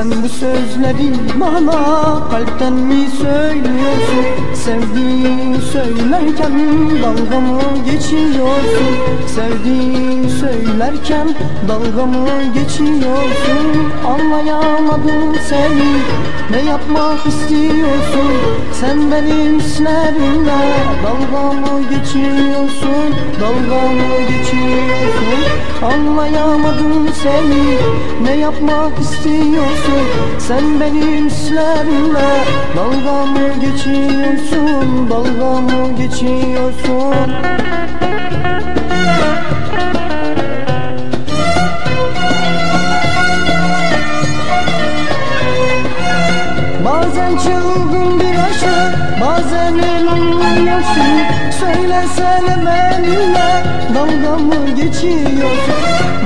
Sen bu sözleri bana kalpten mi söylüyorsun? Sevdiğini söylerken dalga mı geçiyorsun? Sevdiğini söylerken dalga mı geçiyorsun? Anlayamadım seni ne yapmak istiyorsun? Sen benim hislerimle dalga mı geçiyorsun? Dalga mı geçiyorsun? Anlayamadım seni ne yapmak istiyorsun Sen benim hislerimle dalga mı geçiyorsun? Dalga mı geçiyorsun? Bazen çılgın bir aşık Bazen inanmıyorsun Söylesene benimle Dalga mı geçiyorsun?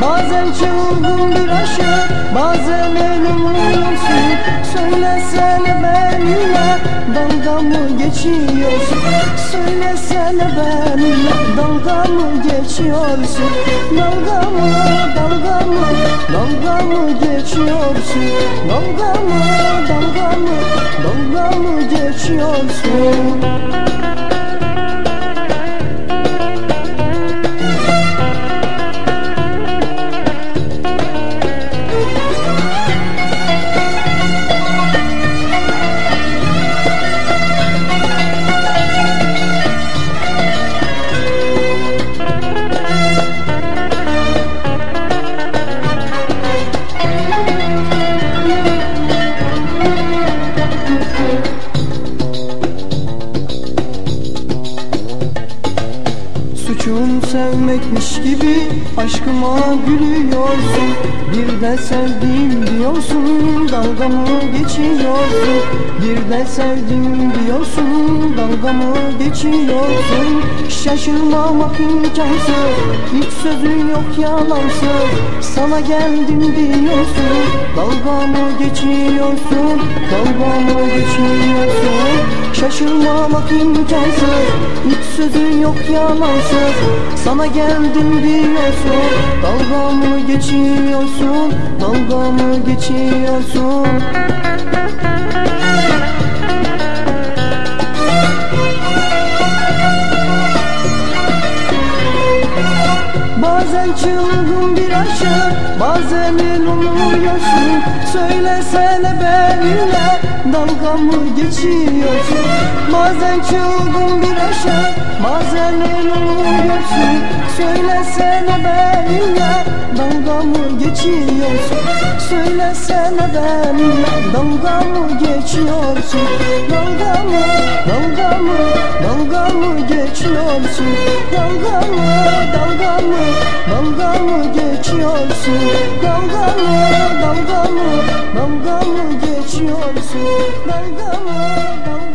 Bazen çılgın bir aşık Bazen inanmıyorsun Söylesene benimle Dalga mı geçiyorsun? Söylesene benimle Dalga mı geçiyorsun? Dalga mı dalga mı Dalga mı geçiyorsun? Dalga mı dalga mı Dalga mı geçiyorsun sevmekmiş gibi aşkıma gülüyorsun. Bir de sevdim diyorsun dalga mı geçiyorsun? Bir de sevdim diyorsun dalga mı geçiyorsun? Şaşırmamak imkansız ilk sözün yok yalansız Sana geldim diyorsun dalga mı geçiyorsun? Dalga mı geçiyorsun Şaşırmamak imkansız ilk sözün yok yalansız Sana geldim diyorsun Dalga mı geçiyorsun? Dalga mı geçiyorsun çılgın bir aşık Bazen inanmıyorsun Söylesene benimle Dalga mı geçiyorsun? Bazen çılgın bir aşık Bazen inanmıyorsun Söylesene benimle Dalga mı geçiyorsun? Söylesene benimle Dalga mı geçiyorsun? Dalga mı mı geçiyorsun? Dalga mı Dalga mı Dalga mı geçiyorsun? Dalga mı Dalga mı Dalga mı geçiyorsun? Dalga mı Dalga